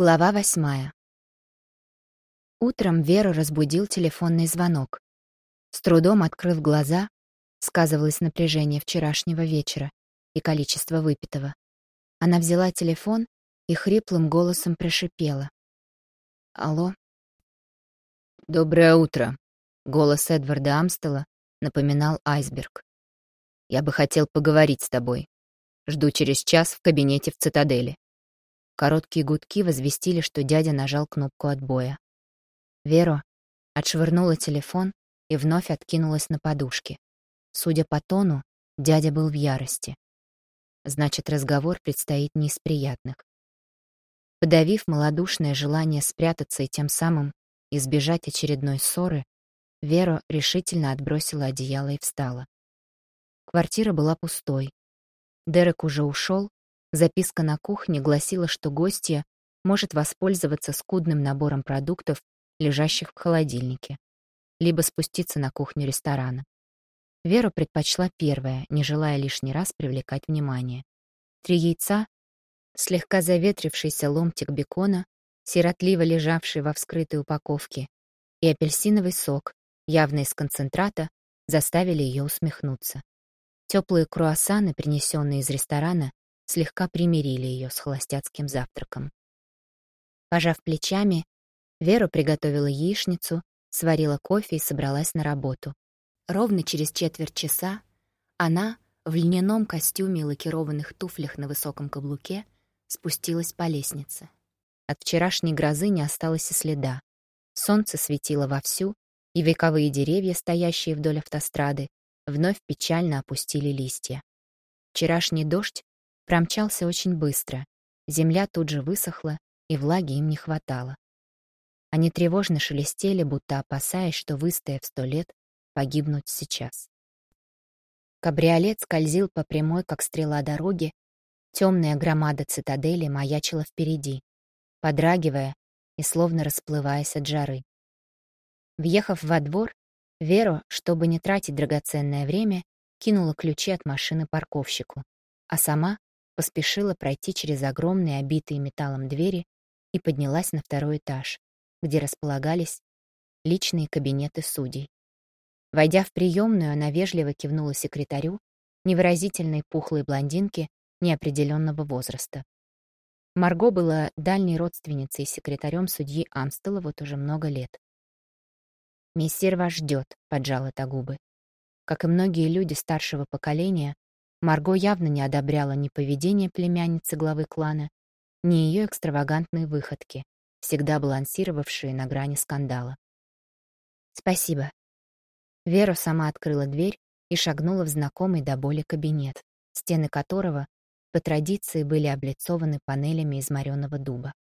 Глава восьмая. Утром Веру разбудил телефонный звонок. С трудом открыв глаза, сказывалось напряжение вчерашнего вечера и количество выпитого. Она взяла телефон и хриплым голосом прошипела. «Алло?» «Доброе утро», — голос Эдварда Амстела напоминал айсберг. «Я бы хотел поговорить с тобой. Жду через час в кабинете в цитадели». Короткие гудки возвестили, что дядя нажал кнопку отбоя. Веро отшвырнула телефон и вновь откинулась на подушке. Судя по тону, дядя был в ярости. Значит, разговор предстоит не из приятных. Подавив малодушное желание спрятаться и тем самым избежать очередной ссоры, Вера решительно отбросила одеяло и встала. Квартира была пустой. Дерек уже ушел, Записка на кухне гласила, что гостья может воспользоваться скудным набором продуктов, лежащих в холодильнике, либо спуститься на кухню ресторана. Вера предпочла первое, не желая лишний раз привлекать внимание. Три яйца, слегка заветрившийся ломтик бекона, сиротливо лежавший во вскрытой упаковке, и апельсиновый сок, явно из концентрата, заставили ее усмехнуться. Теплые круассаны, принесенные из ресторана, слегка примирили ее с холостяцким завтраком. Пожав плечами, Вера приготовила яичницу, сварила кофе и собралась на работу. Ровно через четверть часа она в льняном костюме и лакированных туфлях на высоком каблуке спустилась по лестнице. От вчерашней грозы не осталось и следа. Солнце светило вовсю, и вековые деревья, стоящие вдоль автострады, вновь печально опустили листья. Вчерашний дождь промчался очень быстро. Земля тут же высохла, и влаги им не хватало. Они тревожно шелестели, будто опасаясь, что, выстояв сто лет, погибнуть сейчас. Кабриолет скользил по прямой, как стрела дороги, темная громада цитадели маячила впереди, подрагивая и словно расплываясь от жары. Въехав во двор, Веру, чтобы не тратить драгоценное время, кинула ключи от машины парковщику, а сама поспешила пройти через огромные обитые металлом двери и поднялась на второй этаж, где располагались личные кабинеты судей. Войдя в приемную, она вежливо кивнула секретарю, невыразительной пухлой блондинке неопределенного возраста. Марго была дальней родственницей и секретарем судьи Амстела вот уже много лет. «Мессир вас ждет», — поджала та губы. Как и многие люди старшего поколения, Марго явно не одобряла ни поведение племянницы главы клана, ни ее экстравагантные выходки, всегда балансировавшие на грани скандала. «Спасибо». Вера сама открыла дверь и шагнула в знакомый до боли кабинет, стены которого по традиции были облицованы панелями из мореного дуба.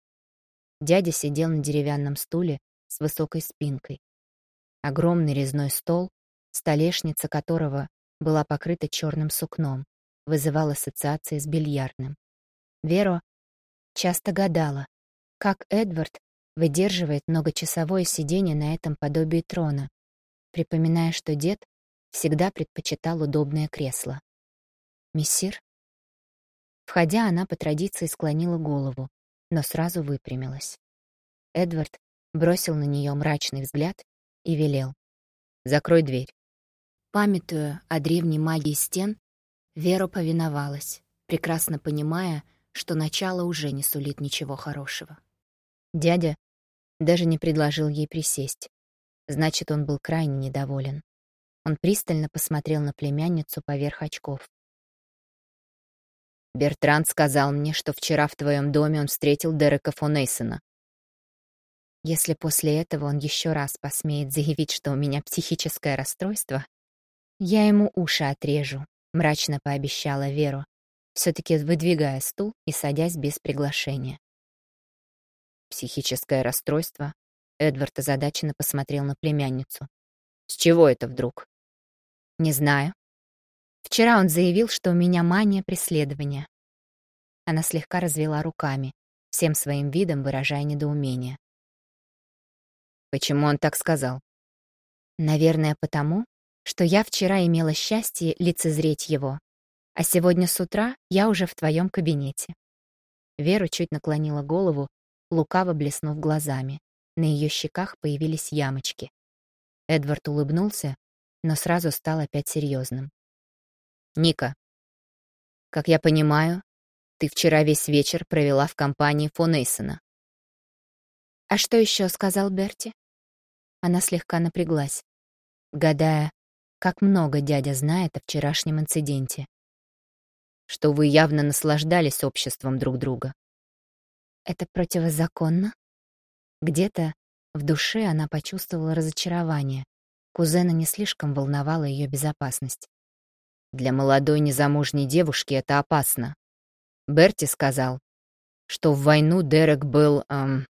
Дядя сидел на деревянном стуле с высокой спинкой. Огромный резной стол, столешница которого была покрыта черным сукном, вызывал ассоциации с бильярдным. Веро часто гадала, как Эдвард выдерживает многочасовое сидение на этом подобии трона, припоминая, что дед всегда предпочитал удобное кресло. «Мессир?» Входя, она по традиции склонила голову, но сразу выпрямилась. Эдвард бросил на нее мрачный взгляд и велел. «Закрой дверь». Памятуя о древней магии стен, Вера повиновалась, прекрасно понимая, что начало уже не сулит ничего хорошего. Дядя даже не предложил ей присесть. Значит, он был крайне недоволен. Он пристально посмотрел на племянницу поверх очков. «Бертранд сказал мне, что вчера в твоем доме он встретил Дерека фон Эйсона. Если после этого он еще раз посмеет заявить, что у меня психическое расстройство, «Я ему уши отрежу», — мрачно пообещала Веру, все-таки выдвигая стул и садясь без приглашения. «Психическое расстройство?» Эдвард озадаченно посмотрел на племянницу. «С чего это вдруг?» «Не знаю. Вчера он заявил, что у меня мания преследования». Она слегка развела руками, всем своим видом выражая недоумение. «Почему он так сказал?» «Наверное, потому, что я вчера имела счастье лицезреть его, а сегодня с утра я уже в твоем кабинете». Вера чуть наклонила голову, лукаво блеснув глазами. На ее щеках появились ямочки. Эдвард улыбнулся, но сразу стал опять серьезным. «Ника, как я понимаю, ты вчера весь вечер провела в компании фон Эйсона». «А что еще сказал Берти?» Она слегка напряглась, гадая, как много дядя знает о вчерашнем инциденте. Что вы явно наслаждались обществом друг друга. Это противозаконно? Где-то в душе она почувствовала разочарование. Кузена не слишком волновала ее безопасность. Для молодой незамужней девушки это опасно. Берти сказал, что в войну Дерек был эм,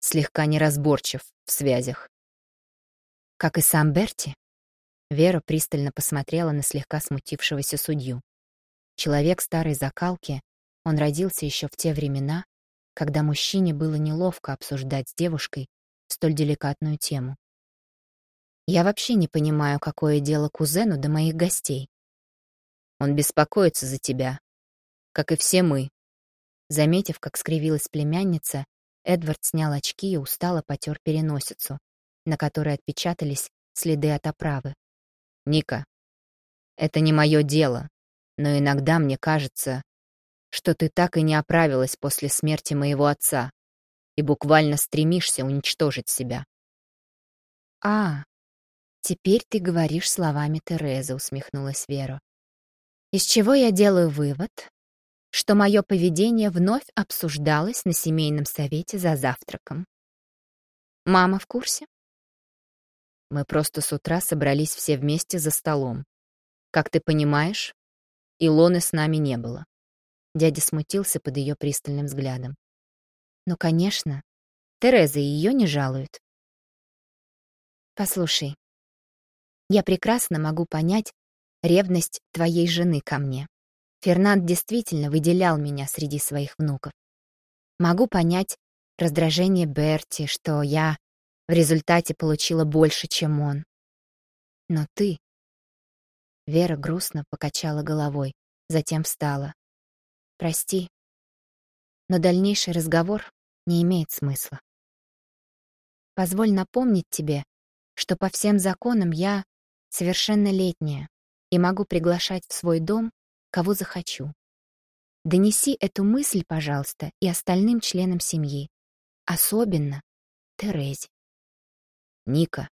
слегка неразборчив в связях. Как и сам Берти, Вера пристально посмотрела на слегка смутившегося судью. Человек старой закалки, он родился еще в те времена, когда мужчине было неловко обсуждать с девушкой столь деликатную тему. Я вообще не понимаю, какое дело кузену до моих гостей. Он беспокоится за тебя, как и все мы. Заметив, как скривилась племянница, Эдвард снял очки и устало потер переносицу, на которой отпечатались следы от оправы. «Ника, это не мое дело, но иногда мне кажется, что ты так и не оправилась после смерти моего отца и буквально стремишься уничтожить себя. «А, теперь ты говоришь словами Терезы», — усмехнулась Вера. «Из чего я делаю вывод, что мое поведение вновь обсуждалось на семейном совете за завтраком. Мама в курсе?» Мы просто с утра собрались все вместе за столом. Как ты понимаешь, Илоны с нами не было. Дядя смутился под ее пристальным взглядом. «Ну, конечно. Тереза ее не жалует». «Послушай, я прекрасно могу понять ревность твоей жены ко мне. Фернанд действительно выделял меня среди своих внуков. Могу понять раздражение Берти, что я в результате получила больше, чем он. Но ты...» Вера грустно покачала головой, затем встала. Прости, но дальнейший разговор не имеет смысла. Позволь напомнить тебе, что по всем законам я совершеннолетняя и могу приглашать в свой дом, кого захочу. Донеси эту мысль, пожалуйста, и остальным членам семьи, особенно Терезе. Ника,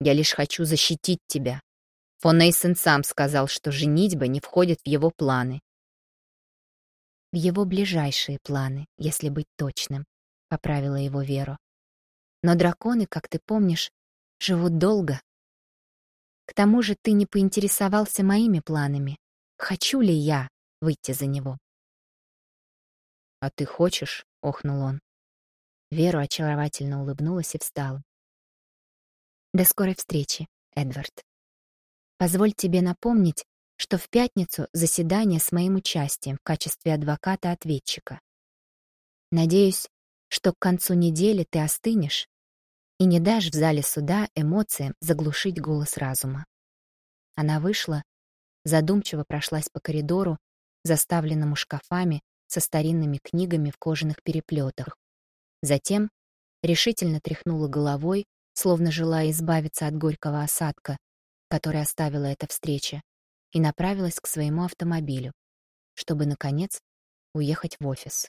я лишь хочу защитить тебя. Фон Эйсен сам сказал, что женитьба не входит в его планы, в его ближайшие планы, если быть точным, — поправила его Веру. Но драконы, как ты помнишь, живут долго. К тому же ты не поинтересовался моими планами. Хочу ли я выйти за него? «А ты хочешь?» — охнул он. Веру очаровательно улыбнулась и встала. «До скорой встречи, Эдвард. Позволь тебе напомнить, что в пятницу заседание с моим участием в качестве адвоката-ответчика. Надеюсь, что к концу недели ты остынешь и не дашь в зале суда эмоциям заглушить голос разума. Она вышла, задумчиво прошлась по коридору, заставленному шкафами со старинными книгами в кожаных переплетах. Затем решительно тряхнула головой, словно желая избавиться от горького осадка, который оставила эта встреча, и направилась к своему автомобилю, чтобы, наконец, уехать в офис.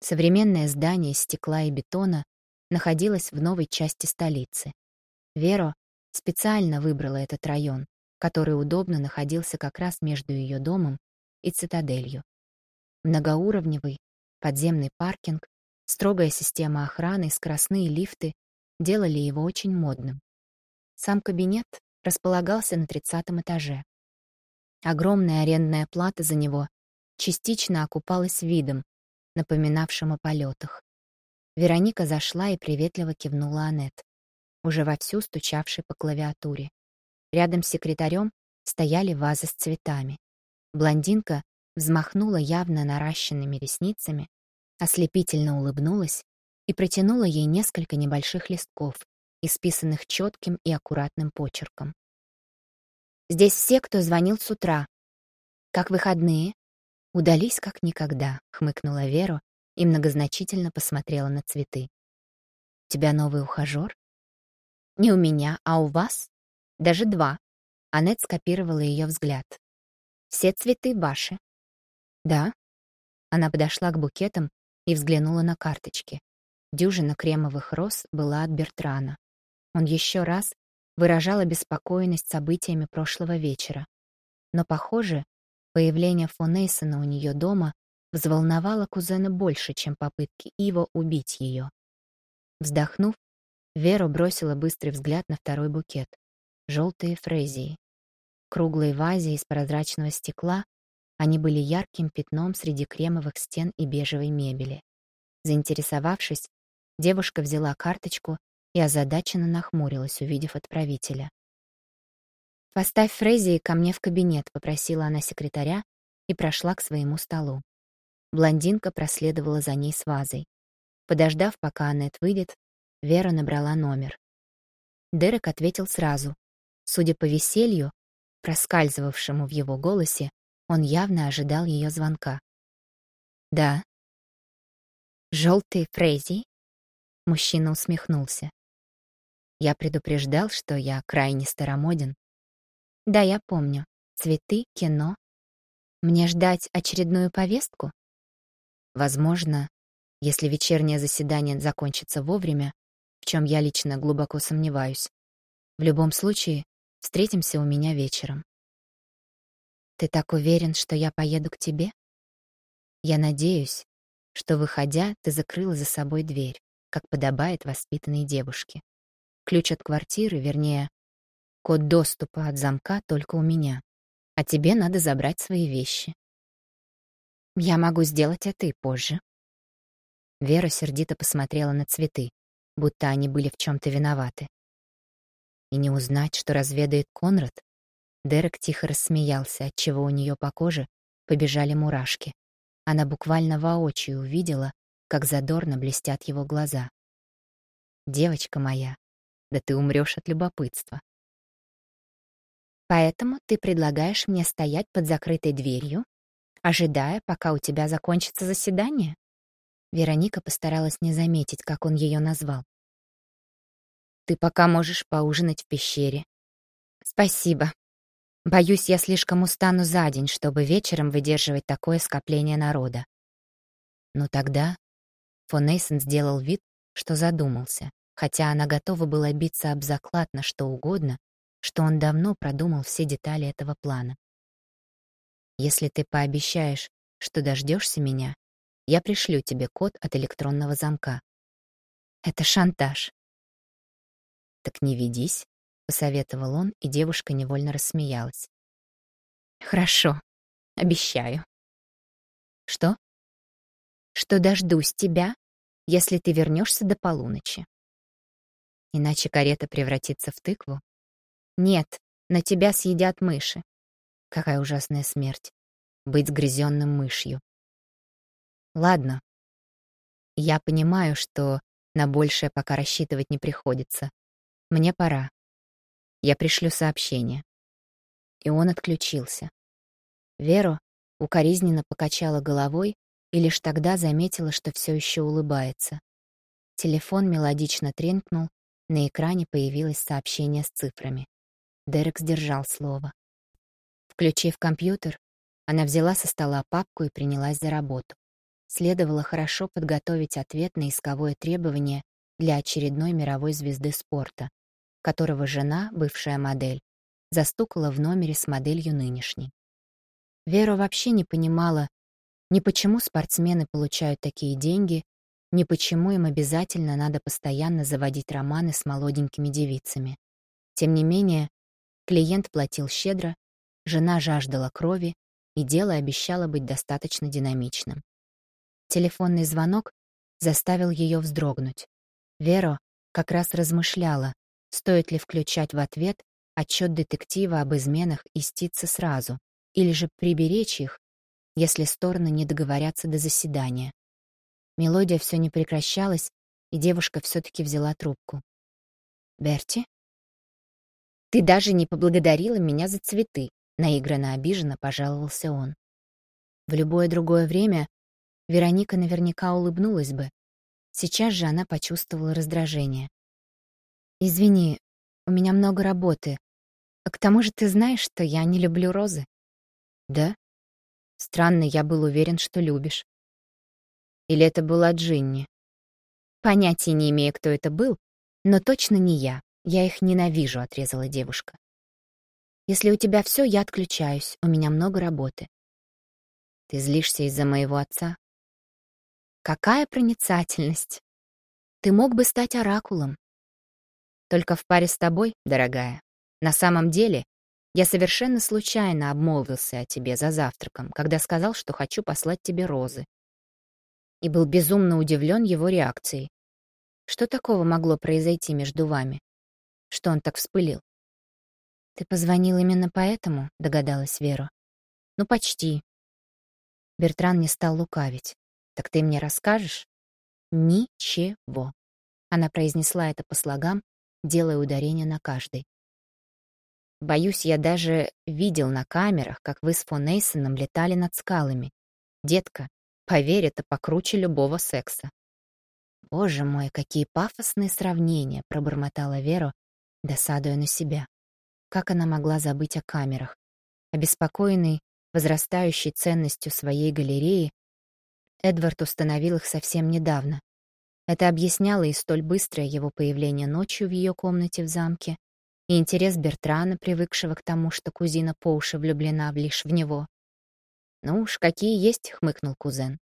Современное здание из стекла и бетона находилось в новой части столицы. Веро специально выбрала этот район, который удобно находился как раз между ее домом и цитаделью. Многоуровневый подземный паркинг, строгая система охраны скоростные лифты делали его очень модным. Сам кабинет располагался на тридцатом этаже. Огромная арендная плата за него частично окупалась видом, напоминавшим о полетах. Вероника зашла и приветливо кивнула Аннет, уже вовсю стучавшей по клавиатуре. Рядом с секретарем стояли вазы с цветами. Блондинка взмахнула явно наращенными ресницами, ослепительно улыбнулась и протянула ей несколько небольших листков, исписанных четким и аккуратным почерком. Здесь все, кто звонил с утра. Как выходные? Удались как никогда, хмыкнула Вера, и многозначительно посмотрела на цветы. «У тебя новый ухажёр?» «Не у меня, а у вас? Даже два». Аннет скопировала ее взгляд. «Все цветы ваши». «Да». Она подошла к букетам и взглянула на карточки. Дюжина кремовых роз была от Бертрана. Он еще раз выражал обеспокоенность событиями прошлого вечера. Но, похоже, появление фон Эйсона у нее дома взволновало кузена больше, чем попытки Ива убить ее. Вздохнув, Вера бросила быстрый взгляд на второй букет. Желтые фрезии. Круглые вазе из прозрачного стекла, они были ярким пятном среди кремовых стен и бежевой мебели. Заинтересовавшись, Девушка взяла карточку и озадаченно нахмурилась, увидев отправителя. «Поставь Фрейзи ко мне в кабинет», — попросила она секретаря и прошла к своему столу. Блондинка проследовала за ней с вазой. Подождав, пока Аннет выйдет, Вера набрала номер. Дерек ответил сразу. Судя по веселью, проскальзывавшему в его голосе, он явно ожидал ее звонка. «Да». «Желтые Фрейзи?» Мужчина усмехнулся. Я предупреждал, что я крайне старомоден. Да, я помню. Цветы, кино. Мне ждать очередную повестку? Возможно, если вечернее заседание закончится вовремя, в чем я лично глубоко сомневаюсь. В любом случае, встретимся у меня вечером. Ты так уверен, что я поеду к тебе? Я надеюсь, что, выходя, ты закрыла за собой дверь как подобает воспитанной девушке. Ключ от квартиры, вернее, код доступа от замка только у меня. А тебе надо забрать свои вещи. Я могу сделать это и позже. Вера сердито посмотрела на цветы, будто они были в чем то виноваты. И не узнать, что разведает Конрад? Дерек тихо рассмеялся, отчего у нее по коже побежали мурашки. Она буквально воочию увидела, как задорно блестят его глаза. «Девочка моя, да ты умрешь от любопытства». «Поэтому ты предлагаешь мне стоять под закрытой дверью, ожидая, пока у тебя закончится заседание?» Вероника постаралась не заметить, как он ее назвал. «Ты пока можешь поужинать в пещере». «Спасибо. Боюсь, я слишком устану за день, чтобы вечером выдерживать такое скопление народа». «Ну тогда Фон Эйсон сделал вид, что задумался, хотя она готова была биться об заклад на что угодно, что он давно продумал все детали этого плана. «Если ты пообещаешь, что дождешься меня, я пришлю тебе код от электронного замка». «Это шантаж». «Так не ведись», — посоветовал он, и девушка невольно рассмеялась. «Хорошо, обещаю». «Что?» Что дождусь тебя, если ты вернешься до полуночи. Иначе карета превратится в тыкву. Нет, на тебя съедят мыши. Какая ужасная смерть. Быть сгрызенным мышью. Ладно. Я понимаю, что на большее пока рассчитывать не приходится. Мне пора. Я пришлю сообщение. И он отключился. Веру укоризненно покачала головой и лишь тогда заметила, что все еще улыбается. Телефон мелодично тренькнул, на экране появилось сообщение с цифрами. Дерек сдержал слово. Включив компьютер, она взяла со стола папку и принялась за работу. Следовало хорошо подготовить ответ на исковое требование для очередной мировой звезды спорта, которого жена, бывшая модель, застукала в номере с моделью нынешней. Вера вообще не понимала, ни почему спортсмены получают такие деньги, ни почему им обязательно надо постоянно заводить романы с молоденькими девицами. Тем не менее, клиент платил щедро, жена жаждала крови, и дело обещало быть достаточно динамичным. Телефонный звонок заставил ее вздрогнуть. Веро как раз размышляла, стоит ли включать в ответ отчет детектива об изменах и сразу, или же приберечь их если стороны не договорятся до заседания. Мелодия все не прекращалась, и девушка все-таки взяла трубку. «Берти?» «Ты даже не поблагодарила меня за цветы», — наигранно обиженно пожаловался он. В любое другое время Вероника наверняка улыбнулась бы. Сейчас же она почувствовала раздражение. «Извини, у меня много работы. А к тому же ты знаешь, что я не люблю розы». «Да? Странно, я был уверен, что любишь». Или это была Джинни? Понятия не имею, кто это был, но точно не я. Я их ненавижу, отрезала девушка. Если у тебя все, я отключаюсь. У меня много работы. Ты злишься из-за моего отца? Какая проницательность! Ты мог бы стать оракулом. Только в паре с тобой, дорогая. На самом деле, я совершенно случайно обмолвился о тебе за завтраком, когда сказал, что хочу послать тебе розы. И был безумно удивлен его реакцией. Что такого могло произойти между вами? Что он так вспылил? «Ты позвонил именно поэтому?» — догадалась Вера. «Ну, почти». Бертран не стал лукавить. «Так ты мне расскажешь?» «Ничего». Она произнесла это по слогам, делая ударение на каждый. «Боюсь, я даже видел на камерах, как вы с фон Эйсоном летали над скалами. Детка, поверь, это покруче любого секса». «Боже мой, какие пафосные сравнения!» — пробормотала Вера, досадуя на себя. Как она могла забыть о камерах? Обеспокоенный возрастающей ценностью своей галереи, Эдвард установил их совсем недавно. Это объясняло и столь быстрое его появление ночью в ее комнате в замке, и интерес Бертрана, привыкшего к тому, что кузина по уши влюблена лишь в него. «Ну уж, какие есть», — хмыкнул кузен.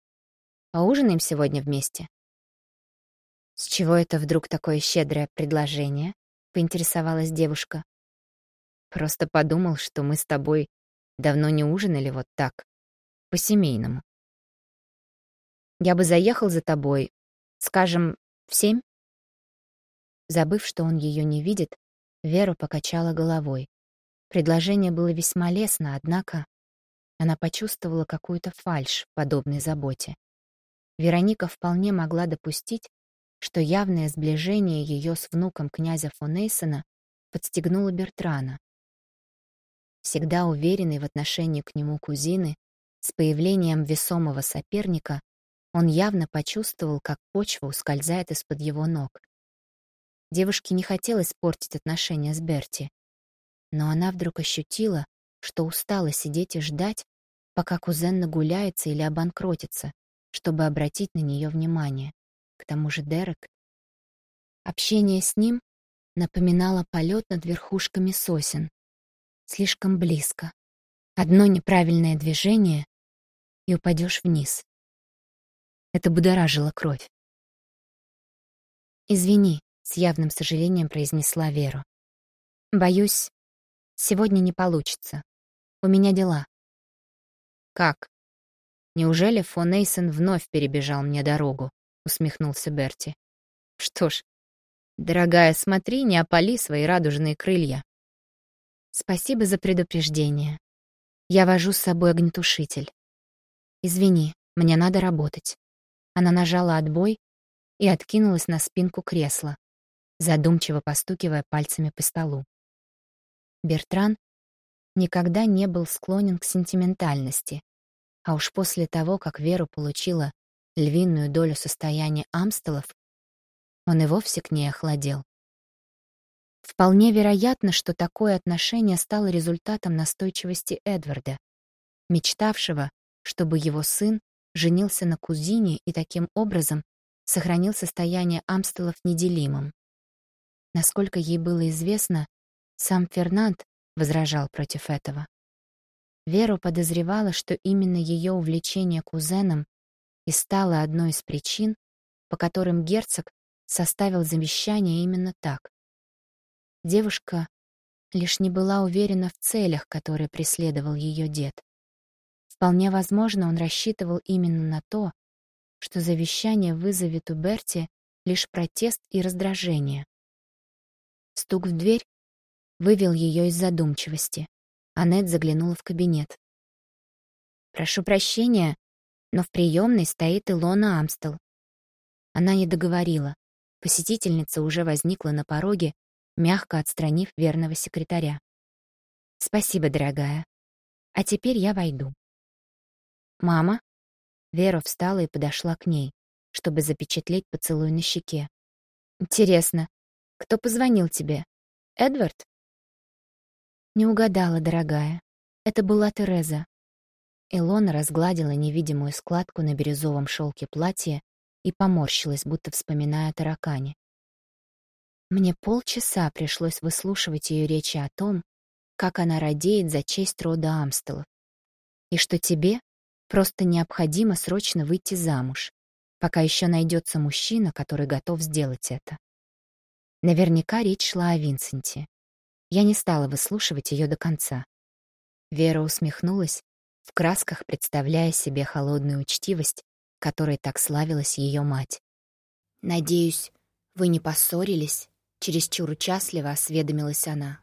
«Поужинаем сегодня вместе?» «С чего это вдруг такое щедрое предложение?» — поинтересовалась девушка. Просто подумал, что мы с тобой давно не ужинали вот так, по-семейному. Я бы заехал за тобой, скажем, в семь? Забыв, что он ее не видит, Вера покачала головой. Предложение было весьма лестно, однако она почувствовала какую-то фальшь в подобной заботе. Вероника вполне могла допустить, что явное сближение ее с внуком князя фон Эйсона подстегнуло Бертрана. Всегда уверенный в отношении к нему кузины, с появлением весомого соперника он явно почувствовал, как почва ускользает из-под его ног. Девушке не хотелось портить отношения с Берти, но она вдруг ощутила, что устала сидеть и ждать, пока кузен нагуляется или обанкротится, чтобы обратить на нее внимание. К тому же Дерек... Общение с ним напоминало полет над верхушками сосен, слишком близко. Одно неправильное движение — и упадешь вниз. Это будоражило кровь. «Извини», — с явным сожалением произнесла Веру. «Боюсь, сегодня не получится. У меня дела». «Как? Неужели фон Эйсон вновь перебежал мне дорогу?» — усмехнулся Берти. «Что ж, дорогая, смотри, не опали свои радужные крылья. Спасибо за предупреждение. Я вожу с собой огнетушитель. Извини, мне надо работать. Она нажала отбой и откинулась на спинку кресла, задумчиво постукивая пальцами по столу. Бертран никогда не был склонен к сентиментальности, а уж после того, как Веру получила львиную долю состояния Амстелов, он и вовсе к ней охладел. Вполне вероятно, что такое отношение стало результатом настойчивости Эдварда, мечтавшего, чтобы его сын женился на кузине и таким образом сохранил состояние Амстелов неделимым. Насколько ей было известно, сам Фернанд возражал против этого. Веру подозревала, что именно ее увлечение кузеном и стало одной из причин, по которым герцог составил завещание именно так. Девушка лишь не была уверена в целях, которые преследовал ее дед. Вполне возможно, он рассчитывал именно на то, что завещание вызовет у Берти лишь протест и раздражение. Стук в дверь вывел ее из задумчивости. Аннет заглянула в кабинет. «Прошу прощения, но в приемной стоит Илона Амстел». Она не договорила. Посетительница уже возникла на пороге мягко отстранив верного секретаря. «Спасибо, дорогая. А теперь я войду». «Мама?» Вера встала и подошла к ней, чтобы запечатлеть поцелуй на щеке. «Интересно, кто позвонил тебе? Эдвард?» «Не угадала, дорогая. Это была Тереза». Илона разгладила невидимую складку на бирюзовом шелке платья и поморщилась, будто вспоминая о таракане. Мне полчаса пришлось выслушивать ее речи о том, как она радеет за честь рода Амстелов, и что тебе просто необходимо срочно выйти замуж, пока еще найдется мужчина, который готов сделать это. Наверняка речь шла о Винсенте. Я не стала выслушивать ее до конца. Вера усмехнулась, в красках представляя себе холодную учтивость, которой так славилась ее мать. «Надеюсь, вы не поссорились?» Чересчур участливо осведомилась она.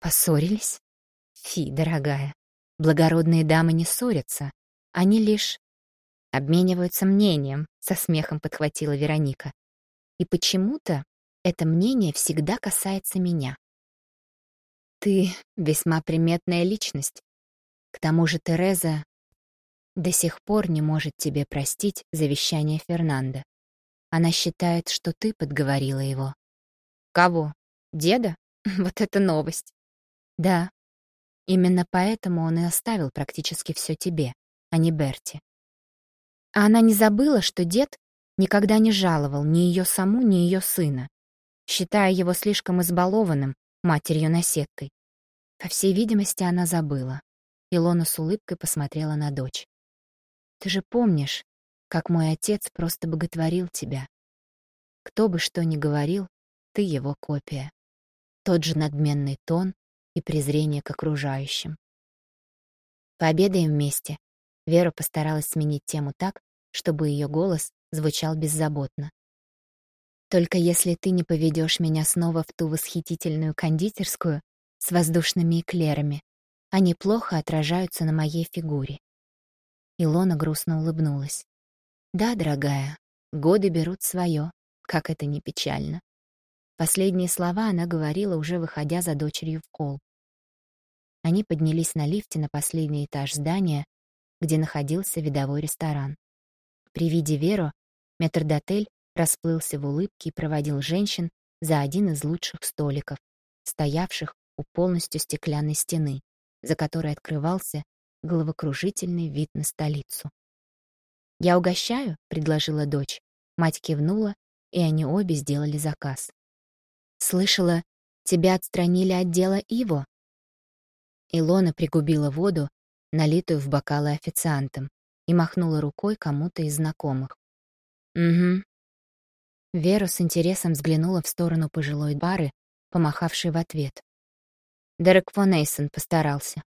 Поссорились? Фи, дорогая. Благородные дамы не ссорятся. Они лишь обмениваются мнением, со смехом подхватила Вероника. И почему-то это мнение всегда касается меня. Ты весьма приметная личность. К тому же Тереза до сих пор не может тебе простить завещание Фернанда. Она считает, что ты подговорила его. Кого? Деда? Вот это новость. Да. Именно поэтому он и оставил практически все тебе, а не Берти. А она не забыла, что дед никогда не жаловал ни ее саму, ни ее сына, считая его слишком избалованным матерью-наседкой. По всей видимости, она забыла. Илона с улыбкой посмотрела на дочь. «Ты же помнишь, как мой отец просто боготворил тебя. Кто бы что ни говорил, ты его копия. Тот же надменный тон и презрение к окружающим. Пообедаем вместе. Вера постаралась сменить тему так, чтобы ее голос звучал беззаботно. Только если ты не поведешь меня снова в ту восхитительную кондитерскую с воздушными эклерами, они плохо отражаются на моей фигуре. Илона грустно улыбнулась. Да, дорогая, годы берут свое, как это не печально. Последние слова она говорила, уже выходя за дочерью в холл. Они поднялись на лифте на последний этаж здания, где находился видовой ресторан. При виде Веру метрдотель расплылся в улыбке и проводил женщин за один из лучших столиков, стоявших у полностью стеклянной стены, за которой открывался головокружительный вид на столицу. «Я угощаю?» — предложила дочь. Мать кивнула, и они обе сделали заказ. Слышала, тебя отстранили от дела Иво. Илона пригубила воду, налитую в бокалы официантом, и махнула рукой кому-то из знакомых. Угу. Вера с интересом взглянула в сторону пожилой бары, помахавшей в ответ. Дерек фон Эйсон постарался.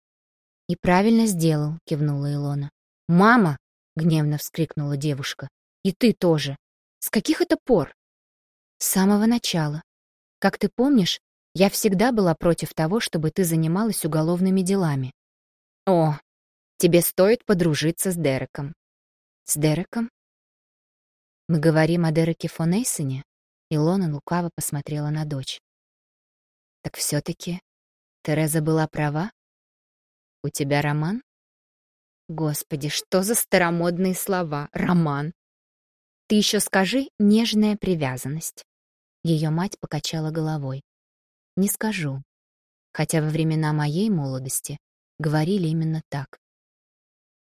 «И правильно сделал», — кивнула Илона. «Мама!» — гневно вскрикнула девушка. «И ты тоже! С каких это пор?» «С самого начала. Как ты помнишь, я всегда была против того, чтобы ты занималась уголовными делами. О, тебе стоит подружиться с Дереком. С Дереком? Мы говорим о Дереке фон Эйсоне? Илона лукаво посмотрела на дочь. Так все-таки Тереза была права? У тебя роман? Господи, что за старомодные слова? Роман. Ты еще скажи «нежная привязанность». Ее мать покачала головой. «Не скажу. Хотя во времена моей молодости говорили именно так.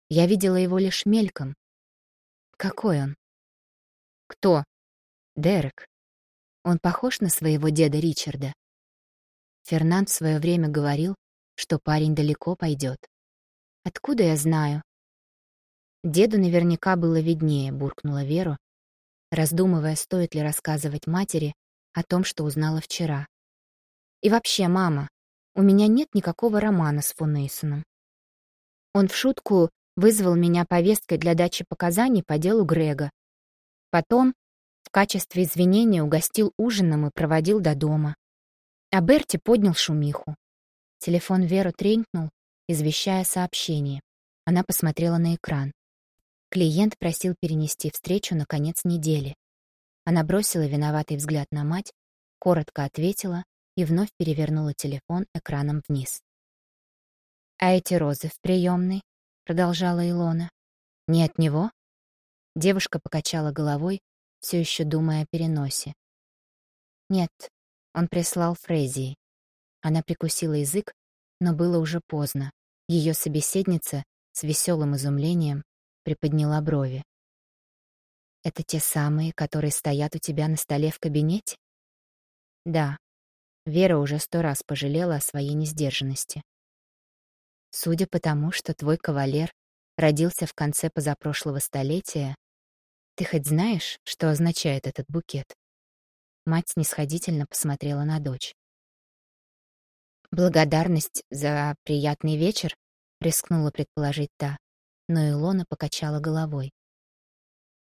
Я видела его лишь мельком. Какой он? Кто? Дерек. Он похож на своего деда Ричарда. Фернанд в свое время говорил, что парень далеко пойдет. Откуда я знаю? Деду наверняка было виднее, буркнула Веру, раздумывая, стоит ли рассказывать матери о том, что узнала вчера. И вообще, мама, у меня нет никакого романа с фон Эйсоном. Он в шутку вызвал меня повесткой для дачи показаний по делу Грега. Потом в качестве извинения угостил ужином и проводил до дома. А Берти поднял шумиху. Телефон Веры тренькнул, извещая сообщение. Она посмотрела на экран. Клиент просил перенести встречу на конец недели. Она бросила виноватый взгляд на мать, коротко ответила и вновь перевернула телефон экраном вниз. «А эти розы в приемной?» — продолжала Илона. «Не от него?» Девушка покачала головой, все еще думая о переносе. Нет, он прислал Фрейзии. Она прикусила язык, но было уже поздно. Ее собеседница с веселым изумлением приподняла брови. «Это те самые, которые стоят у тебя на столе в кабинете?» «Да». Вера уже сто раз пожалела о своей несдержанности. «Судя по тому, что твой кавалер родился в конце позапрошлого столетия, ты хоть знаешь, что означает этот букет?» Мать снисходительно посмотрела на дочь. «Благодарность за приятный вечер?» — рискнула предположить та, но Илона покачала головой.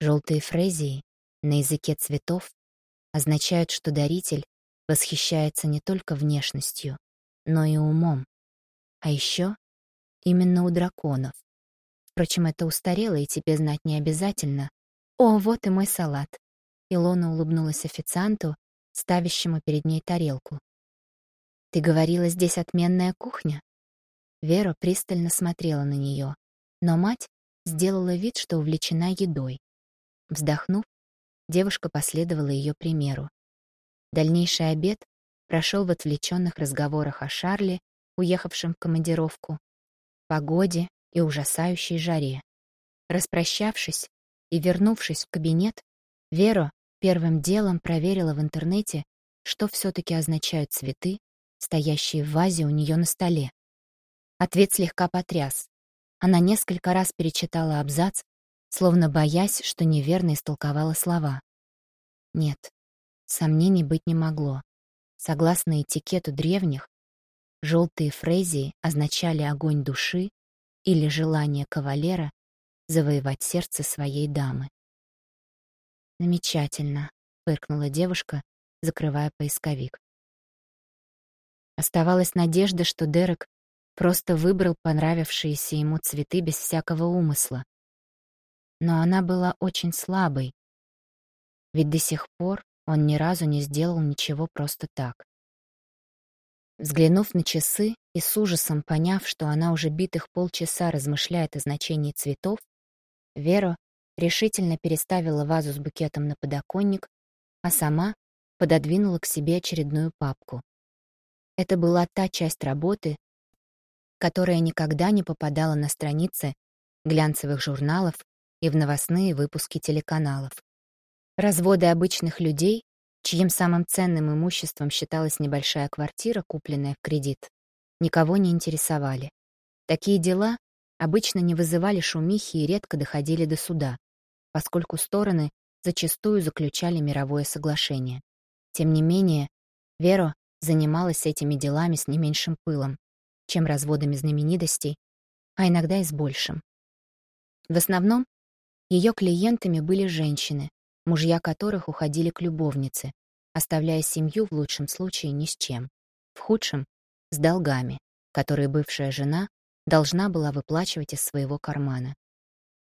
Желтые фрезии на языке цветов означают, что даритель восхищается не только внешностью, но и умом. А еще именно у драконов. Впрочем, это устарело, и тебе знать не обязательно. О, вот и мой салат. Илона улыбнулась официанту, ставящему перед ней тарелку. «Ты говорила, здесь отменная кухня?» Вера пристально смотрела на нее, но мать сделала вид, что увлечена едой. Вздохнув, девушка последовала ее примеру. Дальнейший обед прошел в отвлеченных разговорах о Шарле, уехавшем в командировку, погоде и ужасающей жаре. Распрощавшись и вернувшись в кабинет, Вера первым делом проверила в интернете, что все-таки означают цветы, стоящие в вазе у нее на столе. Ответ слегка потряс. Она несколько раз перечитала абзац, словно боясь, что неверно истолковала слова. Нет, сомнений быть не могло. Согласно этикету древних, желтые фрезии означали огонь души или желание кавалера завоевать сердце своей дамы. «Замечательно», — фыркнула девушка, закрывая поисковик. Оставалась надежда, что Дерек просто выбрал понравившиеся ему цветы без всякого умысла. Но она была очень слабой, ведь до сих пор он ни разу не сделал ничего просто так. Взглянув на часы и с ужасом поняв, что она уже битых полчаса размышляет о значении цветов, Вера решительно переставила вазу с букетом на подоконник, а сама пододвинула к себе очередную папку. Это была та часть работы, которая никогда не попадала на страницы глянцевых журналов и в новостные выпуски телеканалов. Разводы обычных людей, чьим самым ценным имуществом считалась небольшая квартира, купленная в кредит, никого не интересовали. Такие дела обычно не вызывали шумихи и редко доходили до суда поскольку стороны зачастую заключали мировое соглашение. Тем не менее, Веро занималась этими делами с не меньшим пылом, чем разводами знаменитостей, а иногда и с большим. В основном ее клиентами были женщины, мужья которых уходили к любовнице, оставляя семью в лучшем случае ни с чем, в худшем — с долгами, которые бывшая жена должна была выплачивать из своего кармана.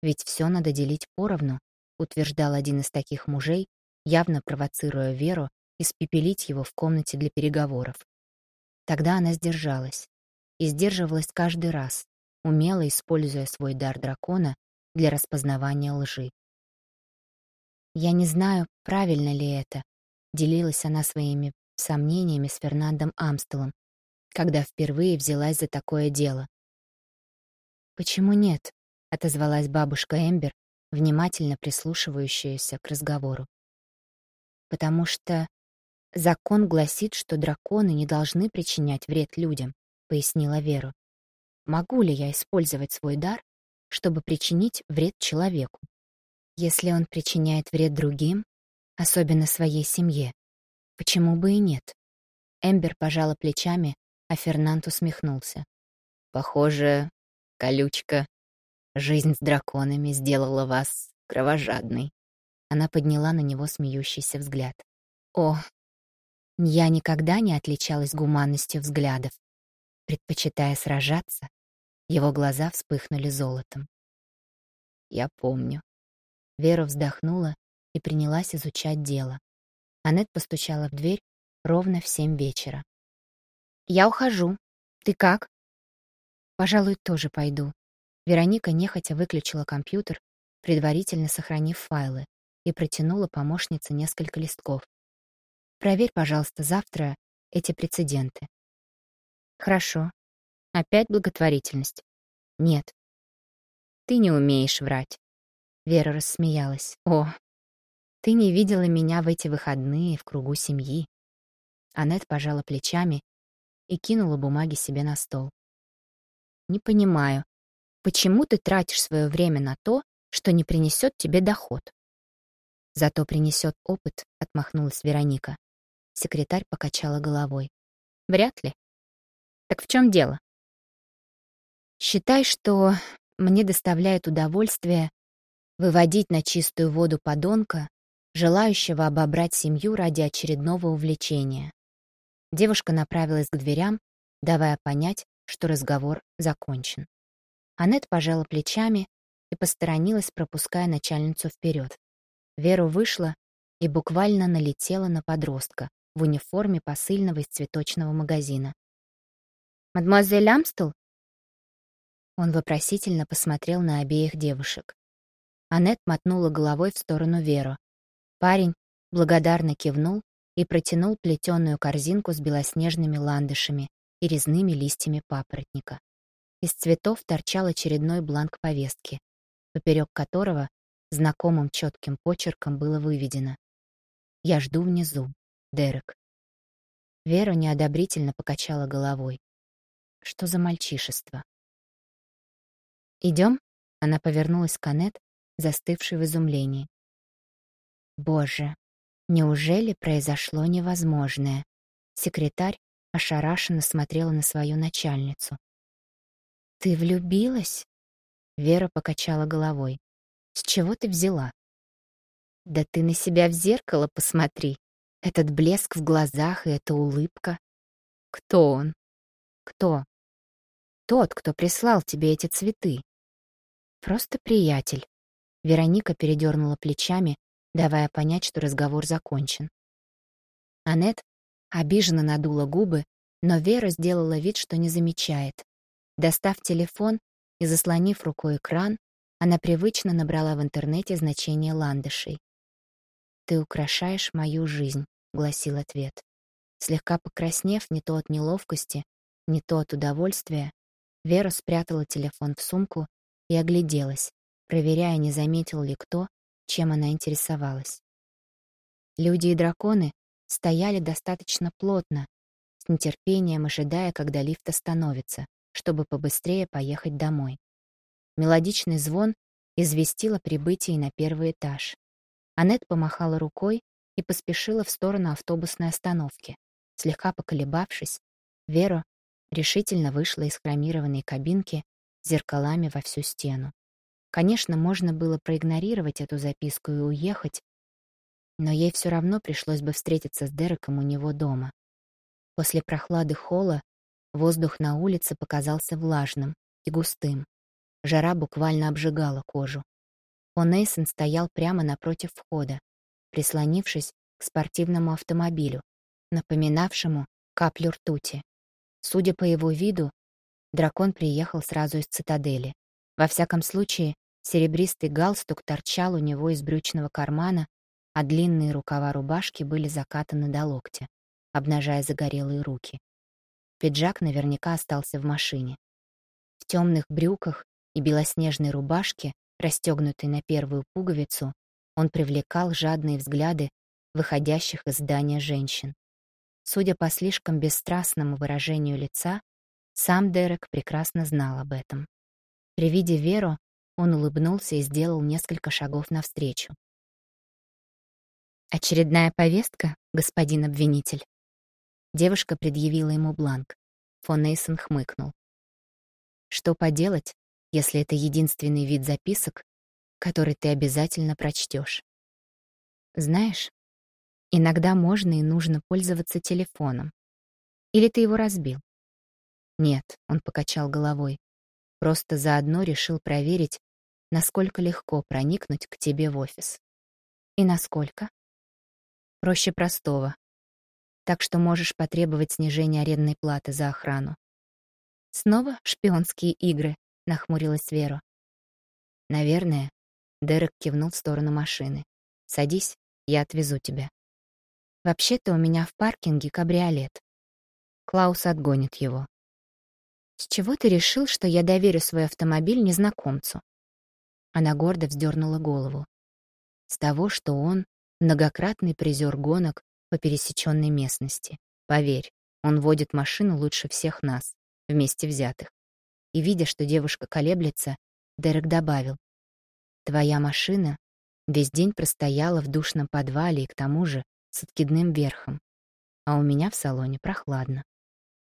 Ведь все надо делить поровну, утверждал один из таких мужей, явно провоцируя Веру испепелить его в комнате для переговоров. Тогда она сдержалась. И сдерживалась каждый раз, умело используя свой дар дракона для распознавания лжи. «Я не знаю, правильно ли это», — делилась она своими сомнениями с Фернандом Амстелом, когда впервые взялась за такое дело. «Почему нет?» отозвалась бабушка Эмбер, внимательно прислушивающаяся к разговору. Потому что закон гласит, что драконы не должны причинять вред людям, пояснила Веру. Могу ли я использовать свой дар, чтобы причинить вред человеку? Если он причиняет вред другим, особенно своей семье, почему бы и нет? Эмбер пожала плечами, а Фернанд усмехнулся. Похоже, колючка Жизнь с драконами сделала вас кровожадной. Она подняла на него смеющийся взгляд. О, я никогда не отличалась гуманностью взглядов. Предпочитая сражаться, его глаза вспыхнули золотом. Я помню. Вера вздохнула и принялась изучать дело. Аннет постучала в дверь ровно в семь вечера. «Я ухожу. Ты как?» «Пожалуй, тоже пойду. Вероника нехотя выключила компьютер предварительно сохранив файлы, и протянула помощнице несколько листков. «Проверь, пожалуйста, завтра эти прецеденты». «Хорошо. Опять благотворительность?» «Нет». «Ты не умеешь врать». Вера рассмеялась. «О, ты не видела меня в эти выходные в кругу семьи». Аннет пожала плечами и кинула бумаги себе на стол. «Не понимаю, почему ты тратишь свое время на то, что не принесет тебе доход?» «Зато принесет опыт», — отмахнулась Вероника. Секретарь покачала головой. «Вряд ли. Так в чем дело?» «Считай, что мне доставляет удовольствие выводить на чистую воду подонка, желающего обобрать семью ради очередного увлечения. Девушка направилась к дверям, давая понять, что разговор закончен. Аннет пожала плечами и посторонилась, пропуская начальницу вперед. Вера вышла и буквально налетела на подростка в униформе посыльного из цветочного магазина. «Мадемуазель Амстел?» Он вопросительно посмотрел на обеих девушек. Аннет мотнула головой в сторону Веру. Парень благодарно кивнул и протянул плетеную корзинку с белоснежными ландышами и резными листьями папоротника. Из цветов торчал очередной бланк повестки, поперек которого знакомым четким почерком было выведено «Я жду внизу, Дерек». Вера неодобрительно покачала головой. Что за мальчишество? «Идем?» — она повернулась к Аннет, застывшей в изумлении. «Боже, Неужели произошло невозможное? Секретарь ошарашенно смотрела на свою начальницу. «Ты влюбилась?» Вера покачала головой. «С чего ты взяла?» «Да ты на себя в зеркало посмотри. Этот блеск в глазах и эта улыбка. Кто он?» «Кто?» «Тот, кто прислал тебе эти цветы». «Просто приятель». Вероника передернула плечами, давая понять, что разговор закончен. Аннет обиженно надула губы, но Вера сделала вид, что не замечает. Достав телефон и заслонив рукой экран, она привычно набрала в интернете значение ландышей. «Ты украшаешь мою жизнь», — гласил ответ. Слегка покраснев не то от неловкости, не то от удовольствия, Вера спрятала телефон в сумку и огляделась, проверяя, не заметил ли кто, чем она интересовалась. Люди и драконы стояли достаточно плотно, с нетерпением ожидая, когда лифт остановится, чтобы побыстрее поехать домой. Мелодичный звон известил о прибытии на первый этаж. Аннет помахала рукой и поспешила в сторону автобусной остановки. Слегка поколебавшись, Вера решительно вышла из хромированной кабинки с зеркалами во всю стену. Конечно, можно было проигнорировать эту записку и уехать, но ей все равно пришлось бы встретиться с Дереком у него дома. После прохлады холла воздух на улице показался влажным и густым. Жара буквально обжигала кожу. Онейсон стоял прямо напротив входа, прислонившись к спортивному автомобилю, напоминавшему каплю ртути. Судя по его виду, дракон приехал сразу из цитадели. Во всяком случае, Серебристый галстук торчал у него из брючного кармана, а длинные рукава рубашки были закатаны до локтя, обнажая загорелые руки. Пиджак наверняка остался в машине. В темных брюках и белоснежной рубашке, расстегнутой на первую пуговицу, он привлекал жадные взгляды выходящих из здания женщин. Судя по слишком бесстрастному выражению лица, сам Дерек прекрасно знал об этом. При виде Веру он улыбнулся и сделал несколько шагов навстречу. «Очередная повестка, господин обвинитель?» Девушка предъявила ему бланк. Фон Нейсон хмыкнул. «Что поделать, если это единственный вид записок, который ты обязательно прочтешь? Знаешь, иногда можно и нужно пользоваться телефоном. Или ты его разбил?» «Нет», — он покачал головой. Просто заодно решил проверить, насколько легко проникнуть к тебе в офис. И насколько? Проще простого. Так что можешь потребовать снижения арендной платы за охрану. Снова шпионские игры, нахмурилась Вера. Наверное, Дерек кивнул в сторону машины. «Садись, я отвезу тебя». «Вообще-то у меня в паркинге кабриолет». Клаус отгонит его. «С чего ты решил, что я доверю свой автомобиль незнакомцу?» Она гордо вздернула голову. С того, что он многократный призер гонок по пересеченной местности. Поверь, он водит машину лучше всех нас, вместе взятых. И, видя, что девушка колеблется, Дерек добавил. «Твоя машина весь день простояла в душном подвале и, к тому же, с откидным верхом. А у меня в салоне прохладно.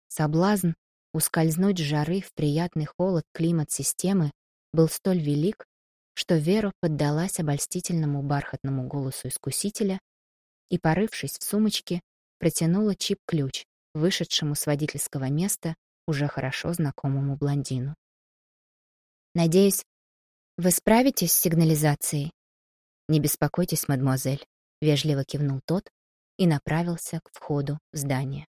Соблазн ускользнуть с жары в приятный холод климат-системы был столь велик, что Вера поддалась обольстительному бархатному голосу искусителя и, порывшись в сумочке, протянула чип-ключ, вышедшему с водительского места уже хорошо знакомому блондину. «Надеюсь, вы справитесь с сигнализацией?» «Не беспокойтесь, мадемуазель», — вежливо кивнул тот и направился к входу в здание.